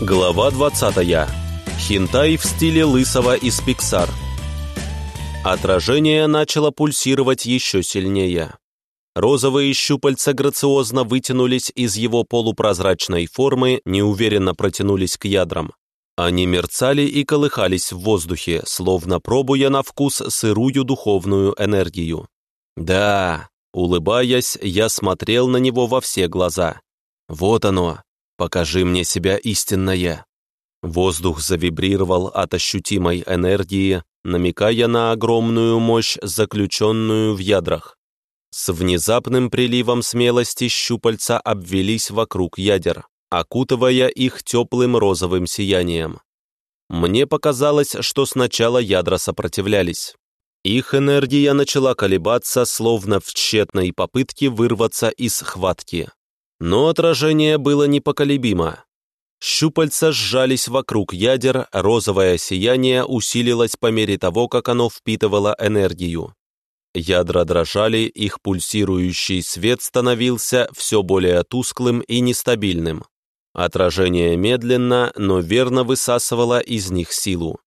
Глава 20. Хинтай в стиле лысого из Пиксар. Отражение начало пульсировать еще сильнее. Розовые щупальца грациозно вытянулись из его полупрозрачной формы, неуверенно протянулись к ядрам. Они мерцали и колыхались в воздухе, словно пробуя на вкус сырую духовную энергию. Да, улыбаясь, я смотрел на него во все глаза. Вот оно, покажи мне себя истинное. Воздух завибрировал от ощутимой энергии, намекая на огромную мощь, заключенную в ядрах. С внезапным приливом смелости щупальца обвелись вокруг ядер, окутывая их теплым розовым сиянием. Мне показалось, что сначала ядра сопротивлялись. Их энергия начала колебаться, словно в тщетной попытке вырваться из хватки. Но отражение было непоколебимо. Щупальца сжались вокруг ядер, розовое сияние усилилось по мере того, как оно впитывало энергию. Ядра дрожали, их пульсирующий свет становился все более тусклым и нестабильным. Отражение медленно, но верно высасывало из них силу.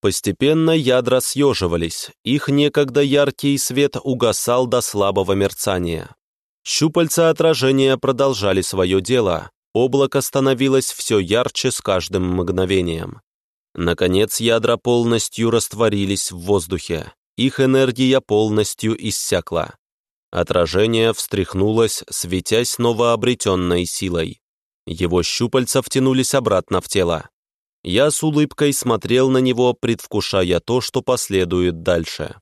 Постепенно ядра съеживались, их некогда яркий свет угасал до слабого мерцания. Щупальца отражения продолжали свое дело, облако становилось все ярче с каждым мгновением. Наконец ядра полностью растворились в воздухе, их энергия полностью иссякла. Отражение встряхнулось, светясь новообретенной силой. Его щупальца втянулись обратно в тело. Я с улыбкой смотрел на него, предвкушая то, что последует дальше.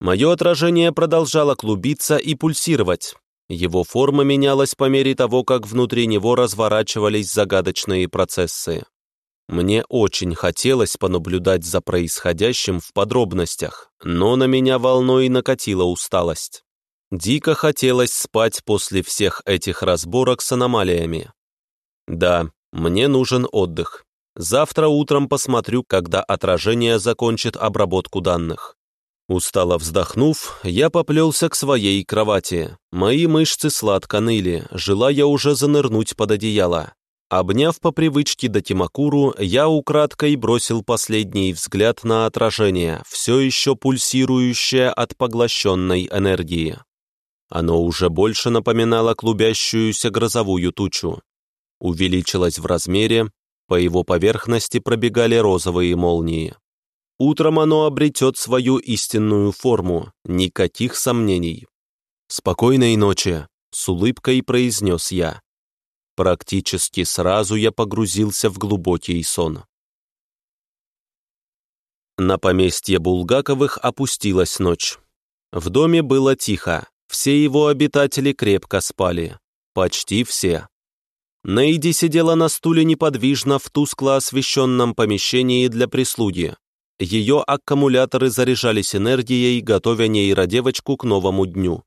Мое отражение продолжало клубиться и пульсировать. Его форма менялась по мере того, как внутри него разворачивались загадочные процессы. Мне очень хотелось понаблюдать за происходящим в подробностях, но на меня волной накатила усталость. Дико хотелось спать после всех этих разборок с аномалиями. Да, мне нужен отдых. Завтра утром посмотрю, когда отражение закончит обработку данных. Устало вздохнув, я поплелся к своей кровати. Мои мышцы сладко ныли, желая уже занырнуть под одеяло. Обняв по привычке Датимакуру, я украдкой бросил последний взгляд на отражение, все еще пульсирующее от поглощенной энергии. Оно уже больше напоминало клубящуюся грозовую тучу. Увеличилось в размере, по его поверхности пробегали розовые молнии. Утром оно обретет свою истинную форму, никаких сомнений. «Спокойной ночи», — с улыбкой произнес я. Практически сразу я погрузился в глубокий сон. На поместье Булгаковых опустилась ночь. В доме было тихо, все его обитатели крепко спали. Почти все. Нейди сидела на стуле неподвижно в тускло освещенном помещении для прислуги. Ее аккумуляторы заряжались энергией, готовя нейродевочку к новому дню.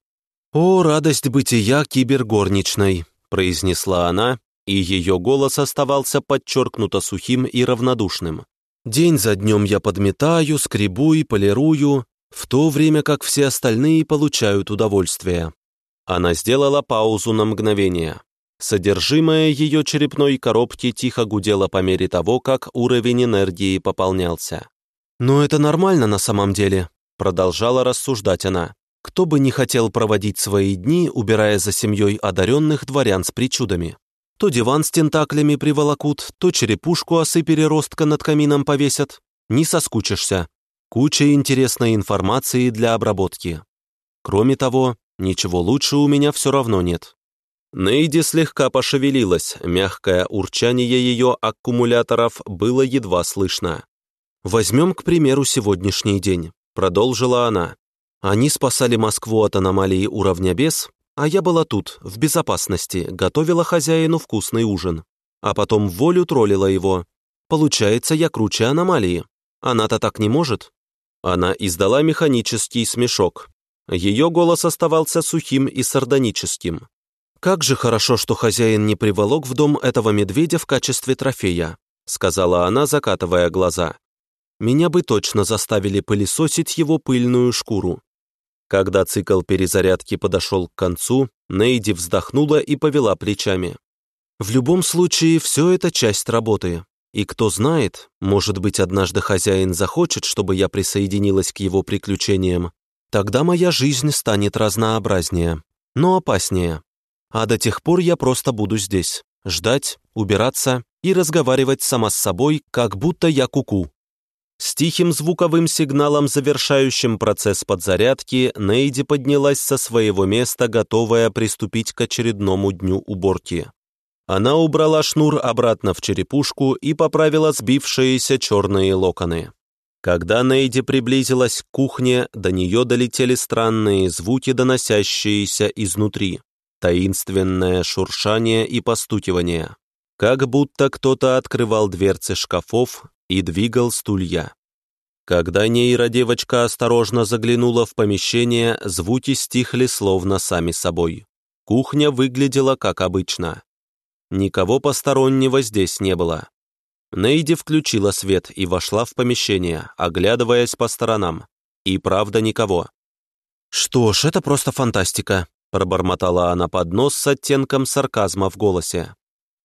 «О, радость бытия кибергорничной!» произнесла она, и ее голос оставался подчеркнуто сухим и равнодушным. «День за днем я подметаю, скребу и полирую, в то время как все остальные получают удовольствие». Она сделала паузу на мгновение. Содержимое ее черепной коробки тихо гудело по мере того, как уровень энергии пополнялся. «Но это нормально на самом деле», — продолжала рассуждать она. Кто бы не хотел проводить свои дни, убирая за семьей одаренных дворян с причудами? То диван с тентаклями приволокут, то черепушку осы переростка над камином повесят. Не соскучишься. Куча интересной информации для обработки. Кроме того, ничего лучше у меня все равно нет. Нейди слегка пошевелилась, мягкое урчание ее аккумуляторов было едва слышно. «Возьмем, к примеру, сегодняшний день», — продолжила она. Они спасали Москву от аномалии уровня бес, а я была тут, в безопасности, готовила хозяину вкусный ужин. А потом волю троллила его. Получается, я круче аномалии. Она-то так не может. Она издала механический смешок. Ее голос оставался сухим и сардоническим. «Как же хорошо, что хозяин не приволок в дом этого медведя в качестве трофея», сказала она, закатывая глаза. «Меня бы точно заставили пылесосить его пыльную шкуру. Когда цикл перезарядки подошел к концу, Нейди вздохнула и повела плечами. В любом случае, все это часть работы. И кто знает, может быть, однажды хозяин захочет, чтобы я присоединилась к его приключениям. Тогда моя жизнь станет разнообразнее, но опаснее. А до тех пор я просто буду здесь, ждать, убираться и разговаривать сама с собой, как будто я куку. -ку. С тихим звуковым сигналом, завершающим процесс подзарядки, Нейди поднялась со своего места, готовая приступить к очередному дню уборки. Она убрала шнур обратно в черепушку и поправила сбившиеся черные локоны. Когда Нейди приблизилась к кухне, до нее долетели странные звуки, доносящиеся изнутри. Таинственное шуршание и постукивание. Как будто кто-то открывал дверцы шкафов и двигал стулья. Когда нейродевочка осторожно заглянула в помещение, звуки стихли словно сами собой. Кухня выглядела как обычно. Никого постороннего здесь не было. Нейди включила свет и вошла в помещение, оглядываясь по сторонам. И правда никого. «Что ж, это просто фантастика», — пробормотала она под нос с оттенком сарказма в голосе.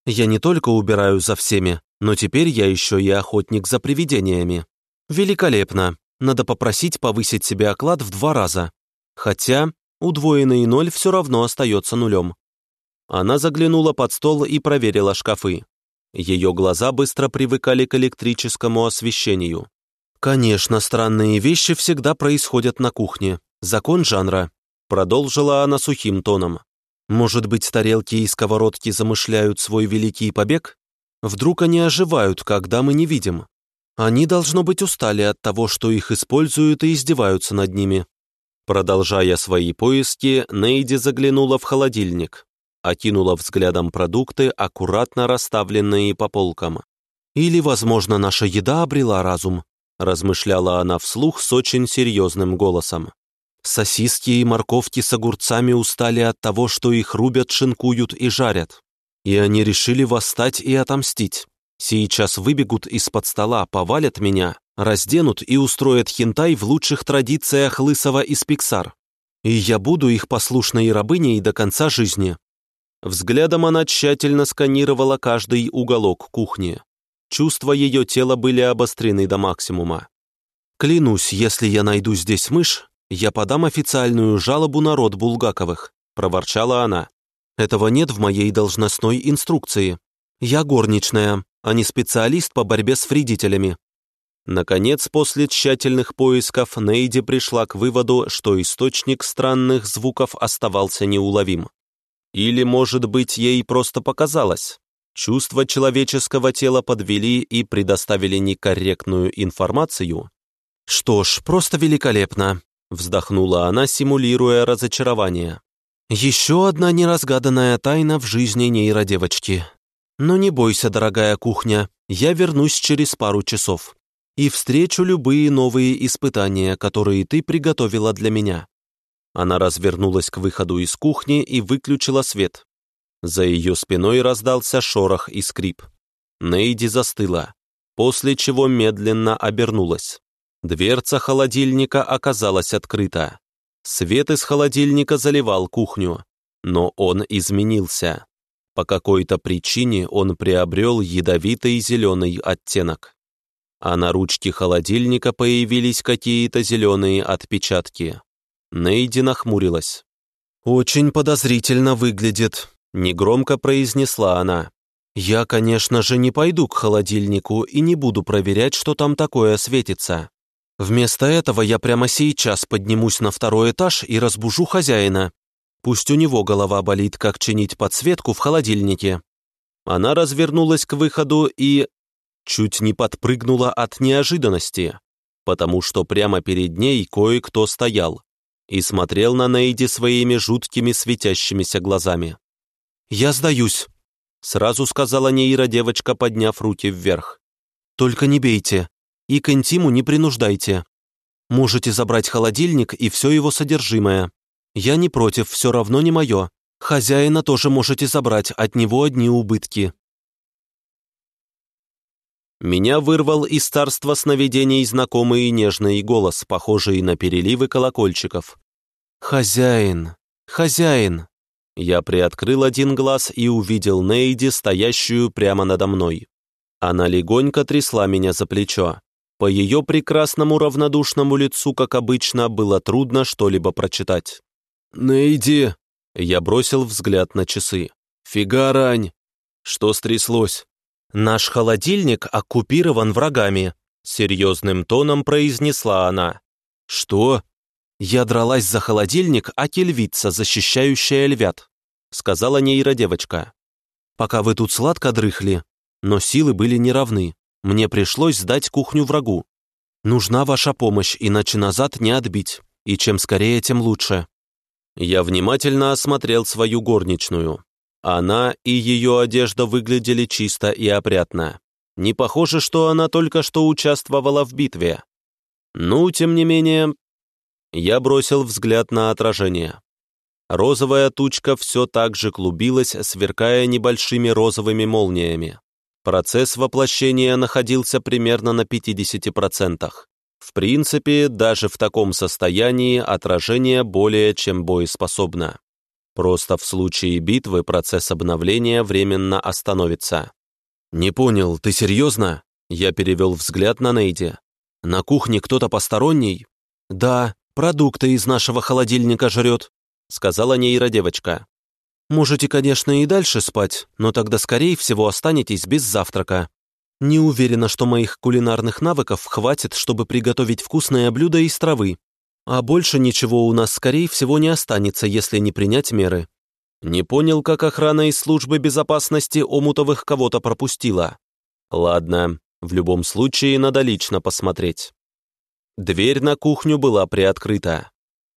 «Я не только убираю за всеми, но теперь я еще и охотник за привидениями. Великолепно. Надо попросить повысить себе оклад в два раза. Хотя удвоенный ноль все равно остается нулем». Она заглянула под стол и проверила шкафы. Ее глаза быстро привыкали к электрическому освещению. «Конечно, странные вещи всегда происходят на кухне. Закон жанра», — продолжила она сухим тоном. «Может быть, тарелки и сковородки замышляют свой великий побег? Вдруг они оживают, когда мы не видим? Они, должно быть, устали от того, что их используют и издеваются над ними». Продолжая свои поиски, Нейди заглянула в холодильник окинула взглядом продукты, аккуратно расставленные по полкам. «Или, возможно, наша еда обрела разум», размышляла она вслух с очень серьезным голосом. «Сосиски и морковки с огурцами устали от того, что их рубят, шинкуют и жарят. И они решили восстать и отомстить. Сейчас выбегут из-под стола, повалят меня, разденут и устроят хентай в лучших традициях Лысого из Пиксар. И я буду их послушной рабыней до конца жизни. Взглядом она тщательно сканировала каждый уголок кухни. Чувства ее тела были обострены до максимума. «Клянусь, если я найду здесь мышь, я подам официальную жалобу на род Булгаковых», — проворчала она. «Этого нет в моей должностной инструкции. Я горничная, а не специалист по борьбе с вредителями». Наконец, после тщательных поисков, Нейди пришла к выводу, что источник странных звуков оставался неуловим. Или, может быть, ей просто показалось. Чувства человеческого тела подвели и предоставили некорректную информацию. «Что ж, просто великолепно», — вздохнула она, симулируя разочарование. «Еще одна неразгаданная тайна в жизни нейродевочки. Но не бойся, дорогая кухня, я вернусь через пару часов и встречу любые новые испытания, которые ты приготовила для меня. Она развернулась к выходу из кухни и выключила свет. За ее спиной раздался шорох и скрип. Нейди застыла, после чего медленно обернулась. Дверца холодильника оказалась открыта. Свет из холодильника заливал кухню, но он изменился. По какой-то причине он приобрел ядовитый зеленый оттенок. А на ручке холодильника появились какие-то зеленые отпечатки. Нейди нахмурилась. «Очень подозрительно выглядит», — негромко произнесла она. «Я, конечно же, не пойду к холодильнику и не буду проверять, что там такое светится. Вместо этого я прямо сейчас поднимусь на второй этаж и разбужу хозяина. Пусть у него голова болит, как чинить подсветку в холодильнике». Она развернулась к выходу и... чуть не подпрыгнула от неожиданности, потому что прямо перед ней кое-кто стоял и смотрел на Нейди своими жуткими светящимися глазами. «Я сдаюсь», — сразу сказала Нейра девочка, подняв руки вверх. «Только не бейте и к интиму не принуждайте. Можете забрать холодильник и все его содержимое. Я не против, все равно не мое. Хозяина тоже можете забрать, от него одни убытки». Меня вырвал из царства сновидений знакомый и нежный голос, похожий на переливы колокольчиков. «Хозяин! Хозяин!» Я приоткрыл один глаз и увидел Нейди, стоящую прямо надо мной. Она легонько трясла меня за плечо. По ее прекрасному равнодушному лицу, как обычно, было трудно что-либо прочитать. «Нейди!» Я бросил взгляд на часы. «Фига рань!» «Что стряслось?» «Наш холодильник оккупирован врагами», — серьезным тоном произнесла она. «Что?» «Я дралась за холодильник, а кельвица, защищающая львят», — сказала нейродевочка. «Пока вы тут сладко дрыхли, но силы были неравны. Мне пришлось сдать кухню врагу. Нужна ваша помощь, иначе назад не отбить. И чем скорее, тем лучше». Я внимательно осмотрел свою горничную. Она и ее одежда выглядели чисто и опрятно. Не похоже, что она только что участвовала в битве. Ну, тем не менее, я бросил взгляд на отражение. Розовая тучка все так же клубилась, сверкая небольшими розовыми молниями. Процесс воплощения находился примерно на 50%. В принципе, даже в таком состоянии отражение более чем боеспособно. Просто в случае битвы процесс обновления временно остановится. «Не понял, ты серьезно?» Я перевел взгляд на Нейди. «На кухне кто-то посторонний?» «Да, продукты из нашего холодильника жрет», сказала нейродевочка. Можете, конечно, и дальше спать, но тогда, скорее всего, останетесь без завтрака. Не уверена, что моих кулинарных навыков хватит, чтобы приготовить вкусное блюдо из травы. А больше ничего у нас, скорее всего, не останется, если не принять меры. Не понял, как охрана из службы безопасности Омутовых кого-то пропустила. Ладно, в любом случае надо лично посмотреть. Дверь на кухню была приоткрыта.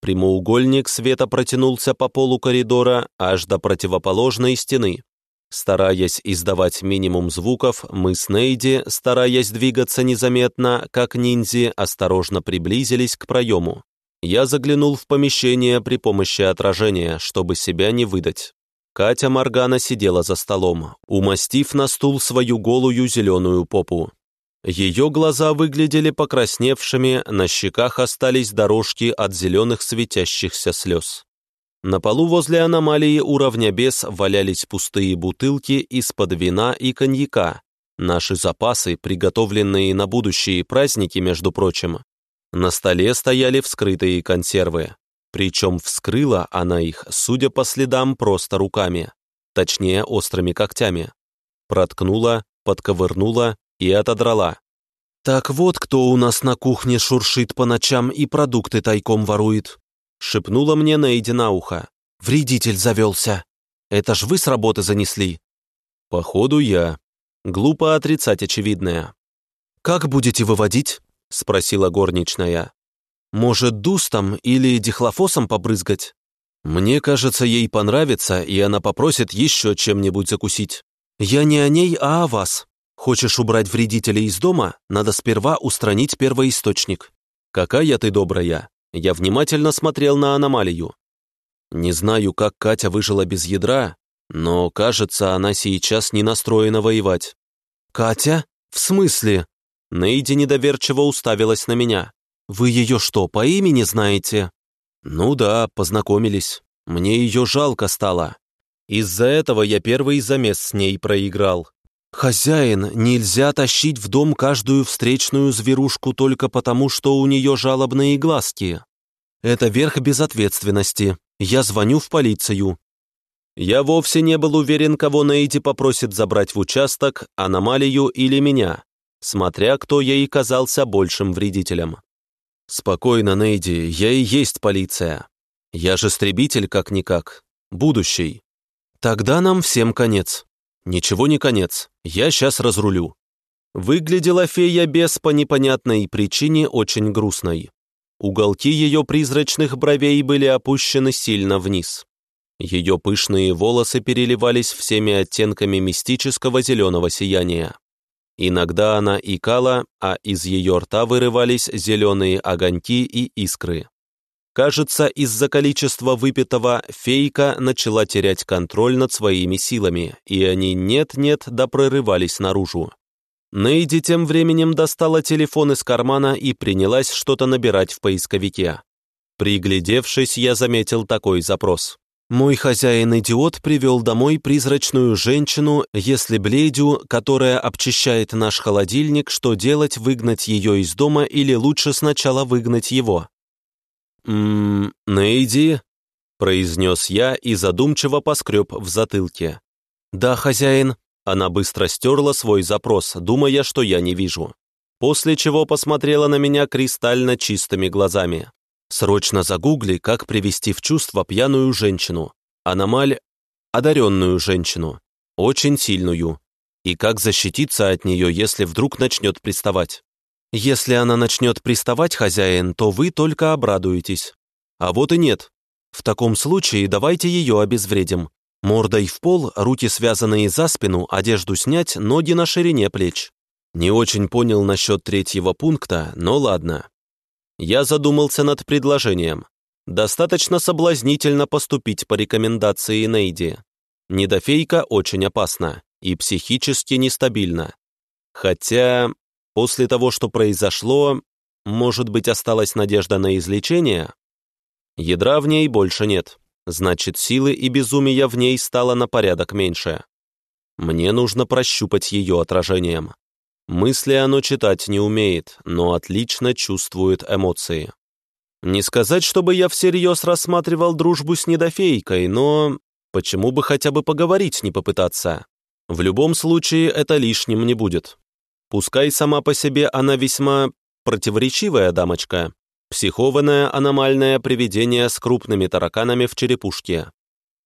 Прямоугольник света протянулся по полу коридора аж до противоположной стены. Стараясь издавать минимум звуков, мы с Нейди, стараясь двигаться незаметно, как ниндзи, осторожно приблизились к проему. Я заглянул в помещение при помощи отражения, чтобы себя не выдать. Катя Моргана сидела за столом, умастив на стул свою голую зеленую попу. Ее глаза выглядели покрасневшими, на щеках остались дорожки от зеленых светящихся слез. На полу возле аномалии уровня бес валялись пустые бутылки из-под вина и коньяка, наши запасы, приготовленные на будущие праздники, между прочим. На столе стояли вскрытые консервы, причем вскрыла она их, судя по следам, просто руками, точнее острыми когтями. Проткнула, подковырнула и отодрала. «Так вот, кто у нас на кухне шуршит по ночам и продукты тайком ворует», шепнула мне Нейди на ухо. «Вредитель завелся. Это ж вы с работы занесли». «Походу, я». Глупо отрицать очевидное. «Как будете выводить?» — спросила горничная. «Может, дустом или дихлофосом побрызгать?» «Мне кажется, ей понравится, и она попросит еще чем-нибудь закусить». «Я не о ней, а о вас», Хочешь убрать вредителей из дома, надо сперва устранить первоисточник. Какая ты добрая. Я внимательно смотрел на аномалию. Не знаю, как Катя выжила без ядра, но, кажется, она сейчас не настроена воевать. «Катя? В смысле?» Нейди недоверчиво уставилась на меня. «Вы ее что, по имени знаете?» «Ну да, познакомились. Мне ее жалко стало. Из-за этого я первый замес с ней проиграл. «Хозяин, нельзя тащить в дом каждую встречную зверушку только потому, что у нее жалобные глазки. Это верх безответственности. Я звоню в полицию». Я вовсе не был уверен, кого Нейти попросит забрать в участок, аномалию или меня, смотря кто ей казался большим вредителем. «Спокойно, Нейди, я и есть полиция. Я же стребитель как-никак. Будущий. Тогда нам всем конец». «Ничего не конец, я сейчас разрулю». Выглядела фея без по непонятной причине очень грустной. Уголки ее призрачных бровей были опущены сильно вниз. Ее пышные волосы переливались всеми оттенками мистического зеленого сияния. Иногда она икала, а из ее рта вырывались зеленые огоньки и искры. Кажется, из-за количества выпитого фейка начала терять контроль над своими силами, и они нет-нет да прорывались наружу. Нейди тем временем достала телефон из кармана и принялась что-то набирать в поисковике. Приглядевшись, я заметил такой запрос. Мой хозяин-идиот привел домой призрачную женщину, если Блейдю, которая обчищает наш холодильник, что делать, выгнать ее из дома или лучше сначала выгнать его? «Ммм, Нейди», — произнес я и задумчиво поскреб в затылке. «Да, хозяин». Она быстро стерла свой запрос, думая, что я не вижу. После чего посмотрела на меня кристально чистыми глазами. Срочно загугли, как привести в чувство пьяную женщину. Аномаль – одаренную женщину. Очень сильную. И как защититься от нее, если вдруг начнет приставать. Если она начнет приставать, хозяин, то вы только обрадуетесь. А вот и нет. В таком случае давайте ее обезвредим. Мордой в пол, руки связанные за спину, одежду снять, ноги на ширине плеч. Не очень понял насчет третьего пункта, но ладно. Я задумался над предложением. Достаточно соблазнительно поступить по рекомендации Нейди. Недофейка очень опасна и психически нестабильна. Хотя, после того, что произошло, может быть, осталась надежда на излечение? Ядра в ней больше нет. Значит, силы и безумия в ней стало на порядок меньше. Мне нужно прощупать ее отражением. Мысли оно читать не умеет, но отлично чувствует эмоции. Не сказать, чтобы я всерьез рассматривал дружбу с недофейкой, но почему бы хотя бы поговорить не попытаться? В любом случае это лишним не будет. Пускай сама по себе она весьма противоречивая дамочка, психованное аномальное привидение с крупными тараканами в черепушке.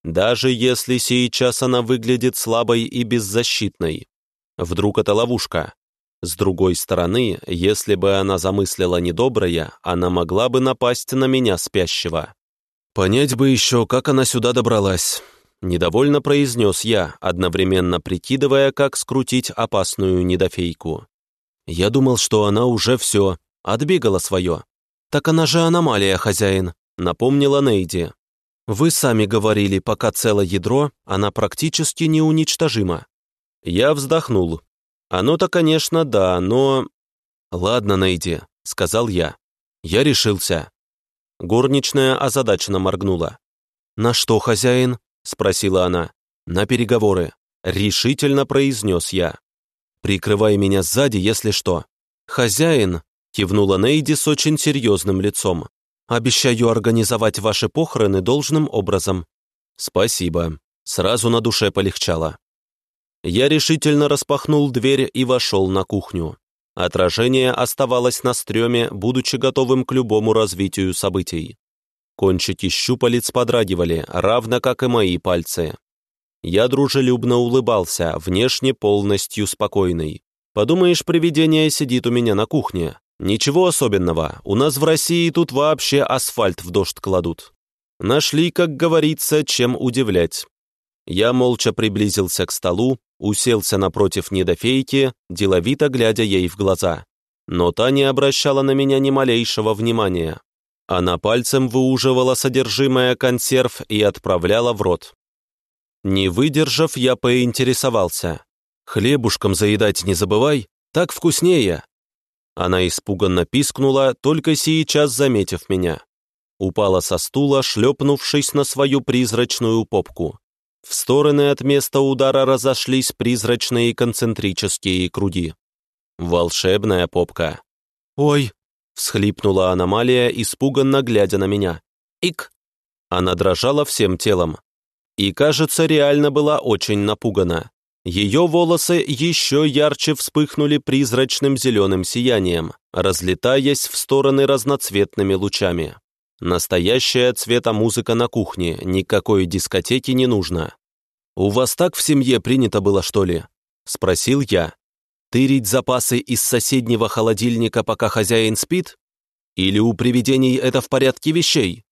Даже если сейчас она выглядит слабой и беззащитной. Вдруг это ловушка? С другой стороны, если бы она замыслила недоброе, она могла бы напасть на меня спящего. Понять бы еще, как она сюда добралась. Недовольно произнес я, одновременно прикидывая, как скрутить опасную недофейку. Я думал, что она уже все, отбегала свое. «Так она же аномалия, хозяин», — напомнила Нейди. «Вы сами говорили, пока целое ядро, она практически неуничтожима». Я вздохнул, «Оно-то, конечно, да, но...» «Ладно, Нейди», — сказал я. «Я решился». Горничная озадаченно моргнула. «На что, хозяин?» — спросила она. «На переговоры», — решительно произнес я. «Прикрывай меня сзади, если что». «Хозяин», — кивнула Нейди с очень серьезным лицом. «Обещаю организовать ваши похороны должным образом». «Спасибо». Сразу на душе полегчало. Я решительно распахнул дверь и вошел на кухню. Отражение оставалось на стреме, будучи готовым к любому развитию событий. Кончики щупалец подрагивали, равно как и мои пальцы. Я дружелюбно улыбался, внешне полностью спокойный. Подумаешь, привидение сидит у меня на кухне. Ничего особенного, у нас в России тут вообще асфальт в дождь кладут. Нашли, как говорится, чем удивлять. Я молча приблизился к столу, уселся напротив недофейки, деловито глядя ей в глаза. Но та не обращала на меня ни малейшего внимания. Она пальцем выуживала содержимое консерв и отправляла в рот. Не выдержав, я поинтересовался. «Хлебушком заедать не забывай, так вкуснее!» Она испуганно пискнула, только сейчас заметив меня. Упала со стула, шлепнувшись на свою призрачную попку. В стороны от места удара разошлись призрачные концентрические круги. Волшебная попка. «Ой!» — всхлипнула аномалия, испуганно глядя на меня. «Ик!» Она дрожала всем телом. И, кажется, реально была очень напугана. Ее волосы еще ярче вспыхнули призрачным зеленым сиянием, разлетаясь в стороны разноцветными лучами. Настоящая цвета музыка на кухне, никакой дискотеки не нужно. «У вас так в семье принято было, что ли?» — спросил я. «Тырить запасы из соседнего холодильника, пока хозяин спит? Или у привидений это в порядке вещей?»